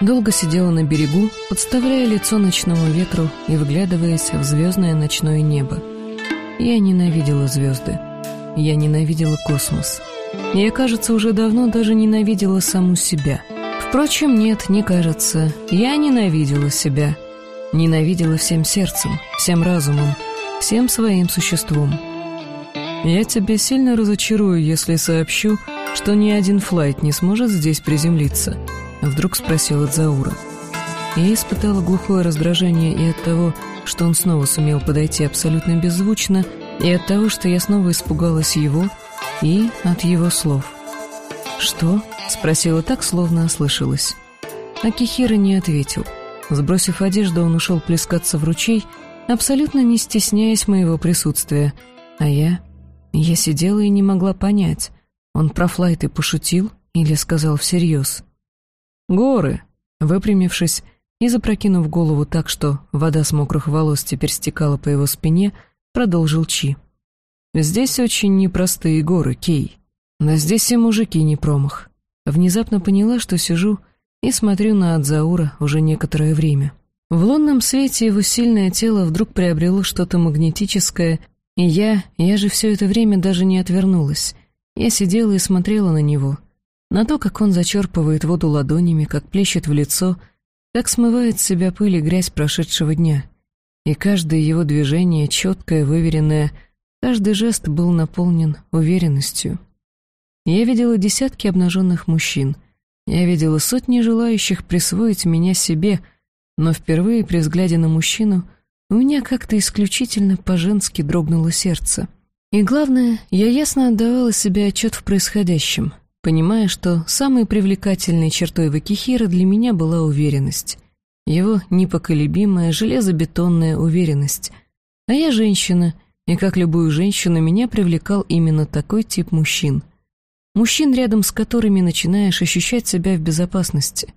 Долго сидела на берегу, подставляя лицо ночному ветру и выглядываясь в звездное ночное небо. Я ненавидела звезды. Я ненавидела космос. Я, кажется, уже давно даже ненавидела саму себя. Впрочем, нет, не кажется. Я ненавидела себя. Ненавидела всем сердцем, всем разумом, всем своим существом. Я тебя сильно разочарую, если сообщу, что ни один флайт не сможет здесь приземлиться —— вдруг спросила Заура. Я испытала глухое раздражение и от того, что он снова сумел подойти абсолютно беззвучно, и от того, что я снова испугалась его, и от его слов. «Что?» — спросила так, словно ослышалась. Акихира не ответил. Сбросив одежду, он ушел плескаться в ручей, абсолютно не стесняясь моего присутствия. А я... Я сидела и не могла понять, он про флайты пошутил или сказал всерьез. «Горы!» Выпрямившись и запрокинув голову так, что вода с мокрых волос теперь стекала по его спине, продолжил Чи. «Здесь очень непростые горы, Кей. Но здесь и мужики не промах». Внезапно поняла, что сижу и смотрю на Адзаура уже некоторое время. В лунном свете его сильное тело вдруг приобрело что-то магнетическое, и я, я же все это время даже не отвернулась. Я сидела и смотрела на него — на то, как он зачерпывает воду ладонями, как плещет в лицо, как смывает с себя пыль и грязь прошедшего дня. И каждое его движение, четкое, выверенное, каждый жест был наполнен уверенностью. Я видела десятки обнаженных мужчин, я видела сотни желающих присвоить меня себе, но впервые при взгляде на мужчину у меня как-то исключительно по-женски дрогнуло сердце. И главное, я ясно отдавала себе отчет в происходящем — понимая, что самой привлекательной чертой Вакихира для меня была уверенность. Его непоколебимая железобетонная уверенность. А я женщина, и как любую женщину меня привлекал именно такой тип мужчин. Мужчин, рядом с которыми начинаешь ощущать себя в безопасности.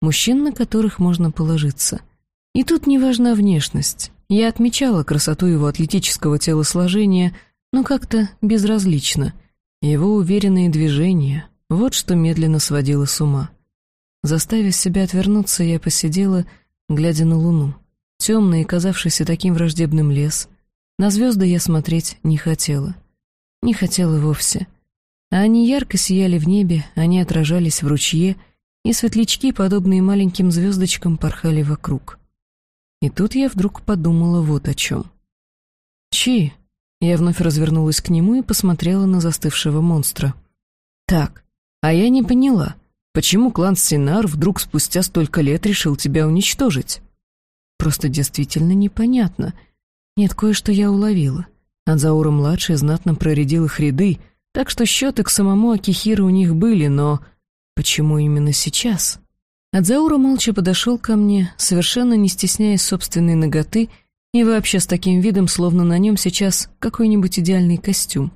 Мужчин, на которых можно положиться. И тут не важна внешность. Я отмечала красоту его атлетического телосложения, но как-то безразлично — его уверенные движения — вот что медленно сводило с ума. Заставив себя отвернуться, я посидела, глядя на луну. Темный и казавшийся таким враждебным лес. На звезды я смотреть не хотела. Не хотела вовсе. А они ярко сияли в небе, они отражались в ручье, и светлячки, подобные маленьким звездочкам, порхали вокруг. И тут я вдруг подумала вот о чем. «Чи, я вновь развернулась к нему и посмотрела на застывшего монстра. «Так, а я не поняла, почему клан Синар вдруг спустя столько лет решил тебя уничтожить?» «Просто действительно непонятно. Нет, кое-что я уловила. Адзаура-младший знатно проредил их ряды, так что счеты к самому Акихиру у них были, но... Почему именно сейчас?» Адзаура молча подошел ко мне, совершенно не стесняясь собственной ноготы, и вообще с таким видом, словно на нем сейчас какой-нибудь идеальный костюм.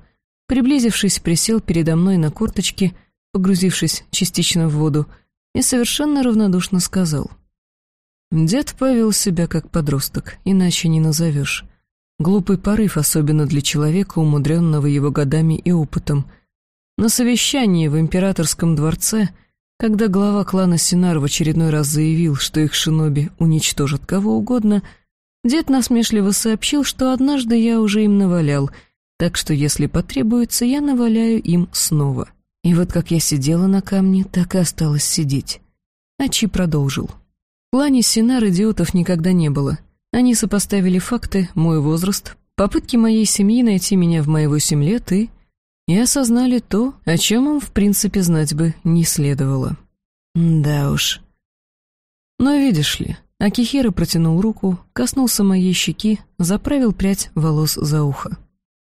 Приблизившись, присел передо мной на корточки, погрузившись частично в воду, и совершенно равнодушно сказал. Дед повел себя как подросток, иначе не назовешь. Глупый порыв, особенно для человека, умудренного его годами и опытом. На совещании в императорском дворце, когда глава клана Синар в очередной раз заявил, что их шиноби уничтожат кого угодно — Дед насмешливо сообщил, что однажды я уже им навалял, так что если потребуется, я наваляю им снова. И вот как я сидела на камне, так и осталось сидеть. Ачи продолжил. В плане Синар идиотов никогда не было. Они сопоставили факты, мой возраст, попытки моей семьи найти меня в мои восемь лет и... И осознали то, о чем им, в принципе, знать бы не следовало. Да уж. Но видишь ли, Акихира протянул руку, коснулся моей щеки, заправил прядь волос за ухо.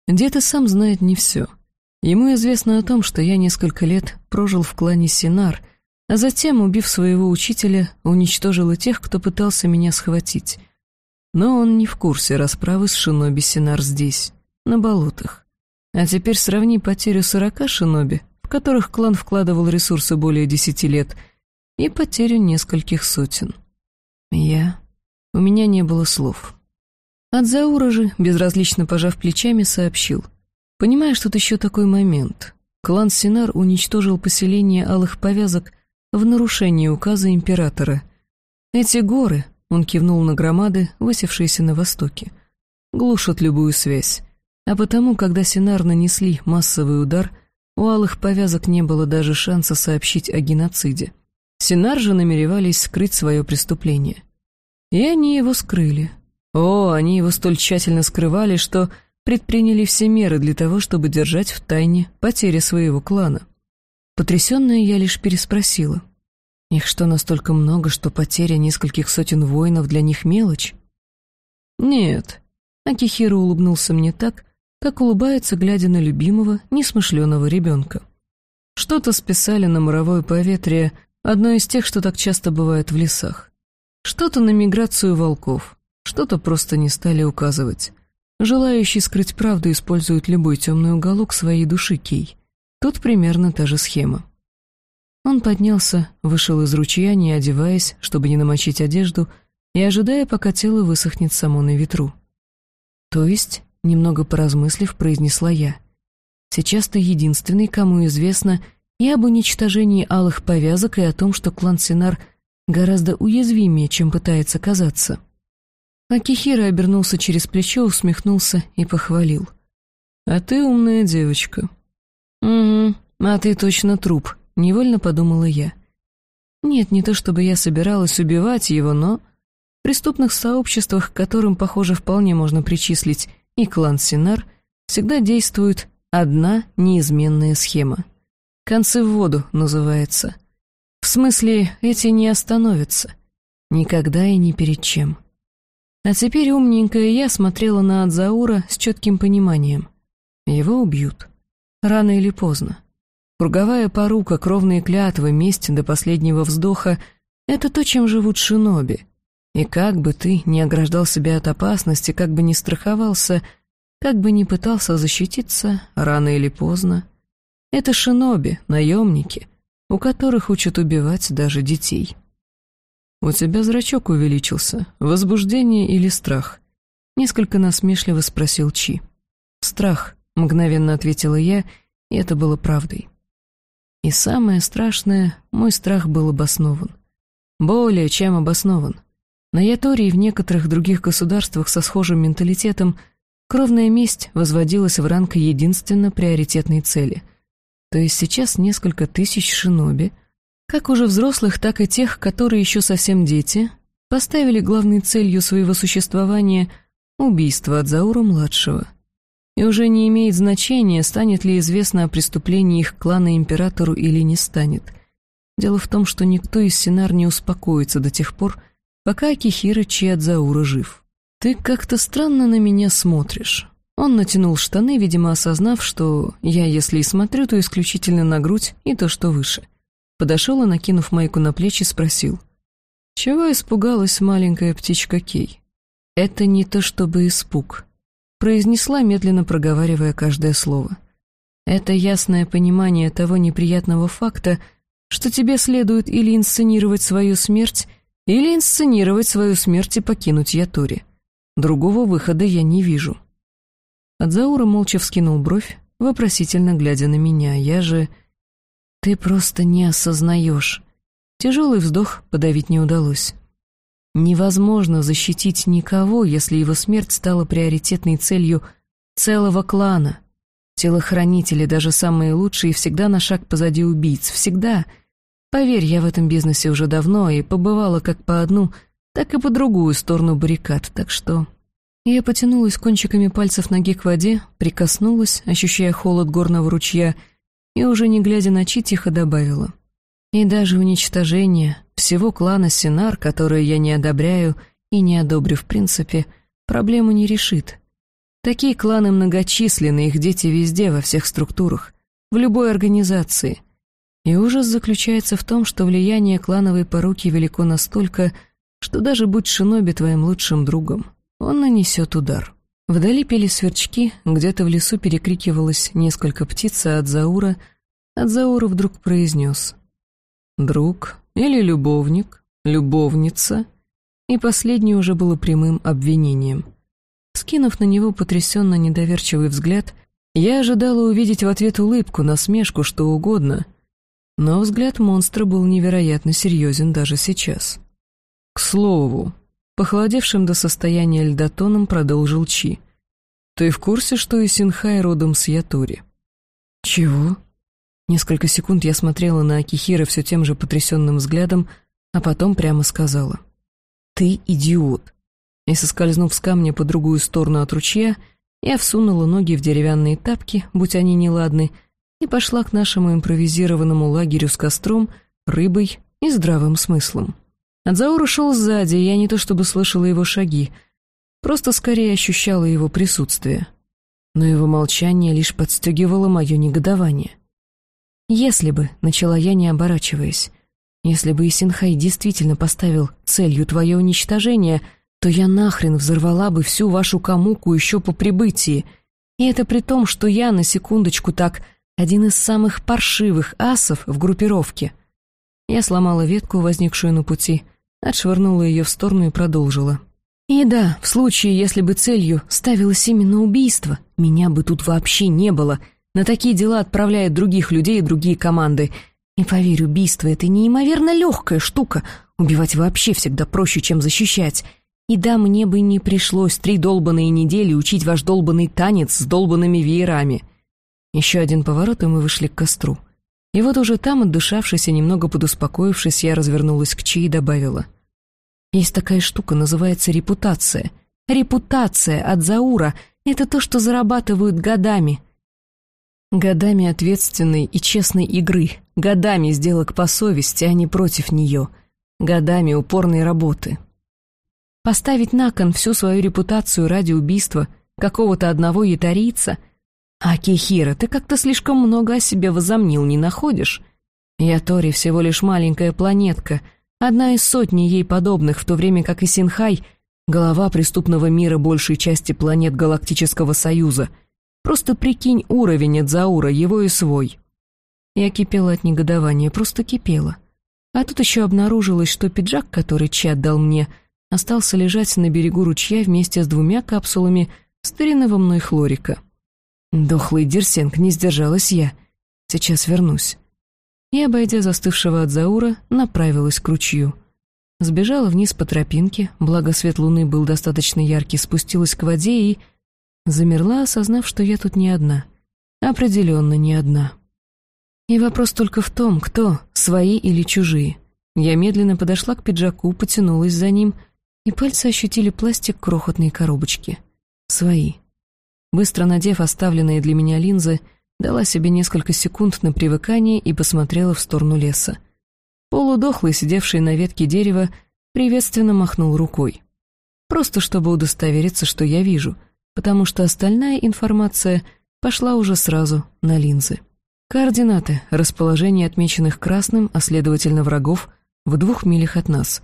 Дед и сам знает не все. Ему известно о том, что я несколько лет прожил в клане Синар, а затем, убив своего учителя, уничтожил и тех, кто пытался меня схватить. Но он не в курсе расправы с шиноби Синар здесь, на болотах. А теперь сравни потерю сорока шиноби, в которых клан вкладывал ресурсы более десяти лет, и потерю нескольких сотен. Я... У меня не было слов. Адзаура же, безразлично пожав плечами, сообщил. «Понимаешь, тут еще такой момент. клан Синар уничтожил поселение Алых Повязок в нарушении указа императора. Эти горы, он кивнул на громады, высевшиеся на востоке, глушат любую связь. А потому, когда Синар нанесли массовый удар, у Алых Повязок не было даже шанса сообщить о геноциде. Синар же намеревались скрыть свое преступление. И они его скрыли. О, они его столь тщательно скрывали, что предприняли все меры для того, чтобы держать в тайне потери своего клана. Потрясенная я лишь переспросила. Их что, настолько много, что потеря нескольких сотен воинов для них мелочь? Нет. Акихиро улыбнулся мне так, как улыбается, глядя на любимого, несмышленого ребенка. Что-то списали на моровое поветрие, одно из тех, что так часто бывает в лесах. Что-то на миграцию волков, что-то просто не стали указывать. Желающий скрыть правду использует любой темный уголок своей души Кей. Тут примерно та же схема. Он поднялся, вышел из ручья, не одеваясь, чтобы не намочить одежду, и ожидая, пока тело высохнет само на ветру. То есть, немного поразмыслив, произнесла я. Сейчас ты единственный, кому известно и об уничтожении алых повязок, и о том, что клан Синар гораздо уязвимее, чем пытается казаться. Акихира обернулся через плечо, усмехнулся и похвалил. «А ты умная девочка». «Угу, а ты точно труп», — невольно подумала я. Нет, не то чтобы я собиралась убивать его, но... В преступных сообществах, к которым, похоже, вполне можно причислить и клан Синар, всегда действует одна неизменная схема. «Концы в воду» называется. В смысле, эти не остановятся. Никогда и ни перед чем. А теперь умненькая я смотрела на Адзаура с четким пониманием. Его убьют. Рано или поздно. Круговая порука, кровные клятвы, месть до последнего вздоха — это то, чем живут шиноби. И как бы ты ни ограждал себя от опасности, как бы ни страховался, как бы ни пытался защититься, рано или поздно. Это шиноби, наемники, у которых учат убивать даже детей. «У тебя зрачок увеличился. Возбуждение или страх?» Несколько насмешливо спросил Чи. «Страх», — мгновенно ответила я, и это было правдой. И самое страшное, мой страх был обоснован. Более чем обоснован. На Ятории и в некоторых других государствах со схожим менталитетом кровная месть возводилась в ранг единственно приоритетной цели. То есть сейчас несколько тысяч шиноби — как уже взрослых, так и тех, которые еще совсем дети, поставили главной целью своего существования убийство от Заура-младшего. И уже не имеет значения, станет ли известно о преступлении их клана императору или не станет. Дело в том, что никто из Синар не успокоится до тех пор, пока Акихира Чиадзаура жив. «Ты как-то странно на меня смотришь». Он натянул штаны, видимо, осознав, что я, если и смотрю, то исключительно на грудь и то, что выше — Подошел и, накинув майку на плечи, спросил. «Чего испугалась маленькая птичка Кей?» «Это не то чтобы испуг», — произнесла, медленно проговаривая каждое слово. «Это ясное понимание того неприятного факта, что тебе следует или инсценировать свою смерть, или инсценировать свою смерть и покинуть Ятори. Другого выхода я не вижу». Адзаура молча вскинул бровь, вопросительно глядя на меня. Я же ты просто не осознаешь. Тяжелый вздох подавить не удалось. Невозможно защитить никого, если его смерть стала приоритетной целью целого клана. Телохранители, даже самые лучшие, всегда на шаг позади убийц. Всегда. Поверь, я в этом бизнесе уже давно и побывала как по одну, так и по другую сторону баррикад, так что... Я потянулась кончиками пальцев ноги к воде, прикоснулась, ощущая холод горного ручья — и уже не глядя на Чи тихо добавила. И даже уничтожение всего клана Синар, которое я не одобряю и не одобрю в принципе, проблему не решит. Такие кланы многочисленны, их дети везде, во всех структурах, в любой организации. И ужас заключается в том, что влияние клановой поруки велико настолько, что даже будь Шиноби твоим лучшим другом, он нанесет удар. Вдали пели сверчки, где-то в лесу перекрикивалось несколько птиц, а от Заура... От Заура вдруг произнес «Друг» или «любовник», «любовница», и последнее уже было прямым обвинением. Скинув на него потрясенно недоверчивый взгляд, Я ожидала увидеть в ответ улыбку, насмешку, что угодно. Но взгляд монстра был невероятно серьезен даже сейчас. К слову, похолодевшим до состояния льдотоном продолжил Чи. «Ты в курсе, что Исинхай родом с Ятори?» «Чего?» Несколько секунд я смотрела на Акихира все тем же потрясенным взглядом, а потом прямо сказала. «Ты идиот!» И, соскользнув с камня по другую сторону от ручья, я всунула ноги в деревянные тапки, будь они неладны, и пошла к нашему импровизированному лагерю с костром, рыбой и здравым смыслом. Адзаур шел сзади, я не то чтобы слышала его шаги, просто скорее ощущала его присутствие. Но его молчание лишь подстегивало мое негодование. «Если бы», — начала я, не оборачиваясь, «если бы Исинхай действительно поставил целью твое уничтожение, то я нахрен взорвала бы всю вашу камуку еще по прибытии. И это при том, что я, на секундочку так, один из самых паршивых асов в группировке». Я сломала ветку, возникшую на пути, отшвырнула ее в сторону и продолжила. «И да, в случае, если бы целью ставилось именно убийство, меня бы тут вообще не было», на такие дела отправляют других людей и другие команды. И поверь, убийство — это неимоверно легкая штука. Убивать вообще всегда проще, чем защищать. И да, мне бы не пришлось три долбанные недели учить ваш долбанный танец с долбанными веерами. Еще один поворот, и мы вышли к костру. И вот уже там, отдышавшись и немного подуспокоившись, я развернулась к Чи и добавила. Есть такая штука, называется репутация. Репутация от Заура — это то, что зарабатывают годами — Годами ответственной и честной игры, годами сделок по совести, а не против нее, годами упорной работы. Поставить на кон всю свою репутацию ради убийства какого-то одного ятарийца? А Кихира, ты как-то слишком много о себе возомнил, не находишь? Ятори всего лишь маленькая планетка, одна из сотни ей подобных, в то время как и Синхай — голова преступного мира большей части планет Галактического Союза — Просто прикинь уровень от Заура, его и свой. Я кипела от негодования, просто кипела. А тут еще обнаружилось, что пиджак, который Чат дал мне, остался лежать на берегу ручья вместе с двумя капсулами старинного мной хлорика. Дохлый Дерсенг, не сдержалась я. Сейчас вернусь. И, обойдя застывшего от Заура, направилась к ручью. Сбежала вниз по тропинке, благо свет луны был достаточно яркий, спустилась к воде и Замерла, осознав, что я тут не одна. Определенно не одна. И вопрос только в том, кто, свои или чужие. Я медленно подошла к пиджаку, потянулась за ним, и пальцы ощутили пластик крохотной коробочки. Свои. Быстро надев оставленные для меня линзы, дала себе несколько секунд на привыкание и посмотрела в сторону леса. Полудохлый, сидевший на ветке дерева, приветственно махнул рукой. Просто чтобы удостовериться, что я вижу — потому что остальная информация пошла уже сразу на линзы. Координаты, расположение отмеченных красным, а следовательно врагов, в двух милях от нас.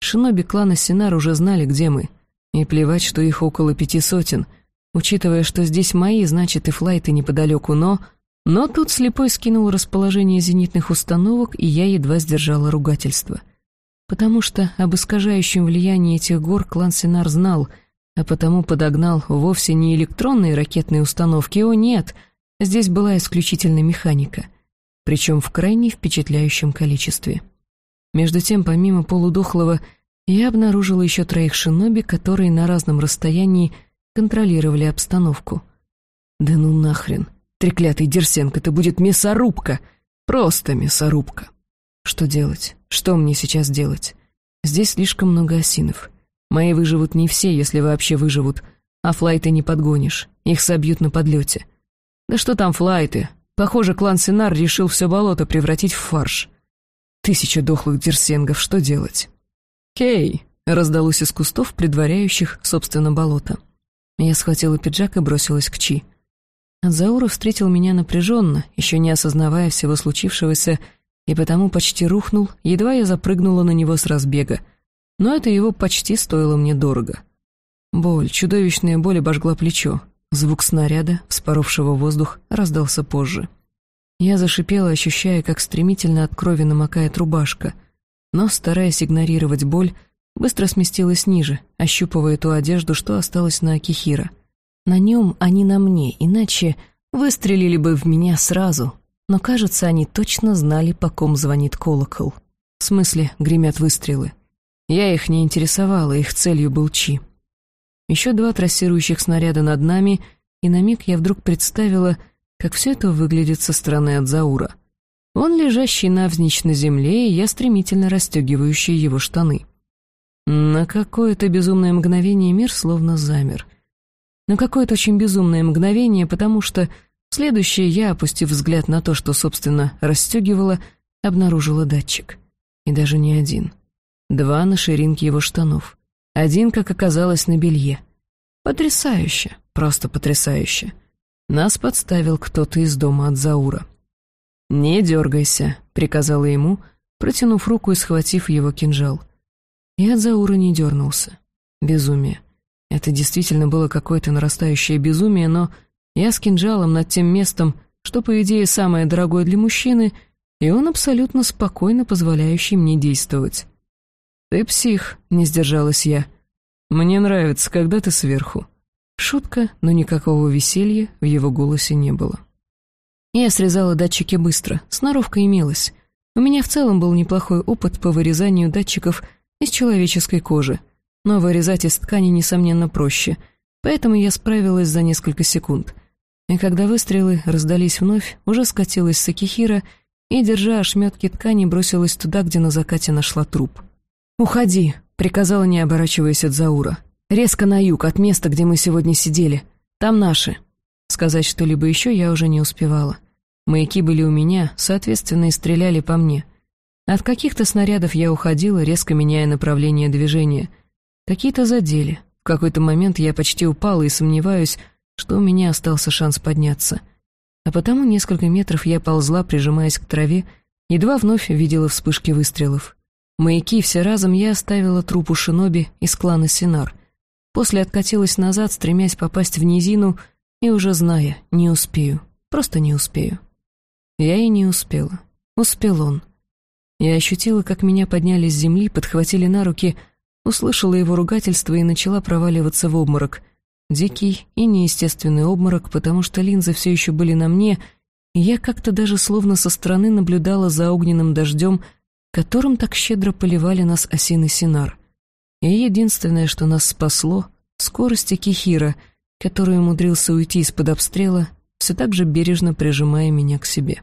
Шиноби клана Синар уже знали, где мы. И плевать, что их около пяти сотен. Учитывая, что здесь мои, значит и флайты неподалеку, но... Но тут слепой скинул расположение зенитных установок, и я едва сдержала ругательство. Потому что об искажающем влиянии этих гор клан Синар знал — а потому подогнал вовсе не электронные ракетные установки, о нет, здесь была исключительно механика, причем в крайне впечатляющем количестве. Между тем, помимо полудохлого, я обнаружила еще троих шиноби, которые на разном расстоянии контролировали обстановку. Да ну нахрен, треклятый Дерсенко, это будет мясорубка, просто мясорубка. Что делать? Что мне сейчас делать? Здесь слишком много осинов. Мои выживут не все, если вообще выживут, а флайты не подгонишь, их собьют на подлете. Да что там флайты? Похоже, клан Синар решил все болото превратить в фарш. Тысяча дохлых дерсенгов, что делать? «Кей!» — раздалось из кустов, предваряющих, собственно, болото. Я схватила пиджак и бросилась к Чи. Заура встретил меня напряженно, еще не осознавая всего случившегося, и потому почти рухнул, едва я запрыгнула на него с разбега — но это его почти стоило мне дорого. Боль, чудовищная боль обожгла плечо. Звук снаряда, вспоровшего воздух, раздался позже. Я зашипела, ощущая, как стремительно от крови намокает рубашка, но, стараясь игнорировать боль, быстро сместилась ниже, ощупывая ту одежду, что осталось на Акихира. На нем, а не на мне, иначе выстрелили бы в меня сразу, но, кажется, они точно знали, по ком звонит колокол. В смысле, гремят выстрелы. Я их не интересовала, их целью был Чи. Еще два трассирующих снаряда над нами, и на миг я вдруг представила, как все это выглядит со стороны от Заура. Он лежащий навзничь на земле, и я стремительно расстегивающий его штаны. На какое-то безумное мгновение мир словно замер. На какое-то очень безумное мгновение, потому что следующее я, опустив взгляд на то, что, собственно, расстегивала, обнаружила датчик. И даже не один. Два на ширинке его штанов. Один, как оказалось, на белье. Потрясающе, просто потрясающе. Нас подставил кто-то из дома от Заура. «Не дергайся», — приказала ему, протянув руку и схватив его кинжал. И от Заура не дернулся. Безумие. Это действительно было какое-то нарастающее безумие, но я с кинжалом над тем местом, что, по идее, самое дорогое для мужчины, и он абсолютно спокойно позволяющий мне действовать. «Ты псих», — не сдержалась я. «Мне нравится, когда ты сверху». Шутка, но никакого веселья в его голосе не было. Я срезала датчики быстро, сноровка имелась. У меня в целом был неплохой опыт по вырезанию датчиков из человеческой кожи, но вырезать из ткани, несомненно, проще, поэтому я справилась за несколько секунд. И когда выстрелы раздались вновь, уже скатилась с Акихира и, держа ошметки ткани, бросилась туда, где на закате нашла труп. «Уходи», — приказала, не оборачиваясь от Заура. «Резко на юг, от места, где мы сегодня сидели. Там наши». Сказать что-либо еще я уже не успевала. Маяки были у меня, соответственно, и стреляли по мне. От каких-то снарядов я уходила, резко меняя направление движения. Какие-то задели. В какой-то момент я почти упала и сомневаюсь, что у меня остался шанс подняться. А потому несколько метров я ползла, прижимаясь к траве, едва вновь видела вспышки выстрелов. Маяки все разом я оставила трупу шиноби из клана Синар. После откатилась назад, стремясь попасть в низину, и уже зная, не успею, просто не успею. Я и не успела. Успел он. Я ощутила, как меня подняли с земли, подхватили на руки, услышала его ругательство и начала проваливаться в обморок. Дикий и неестественный обморок, потому что линзы все еще были на мне, и я как-то даже словно со стороны наблюдала за огненным дождем, которым так щедро поливали нас осины Синар. И единственное, что нас спасло — скорость Кихира, который умудрился уйти из-под обстрела, все так же бережно прижимая меня к себе.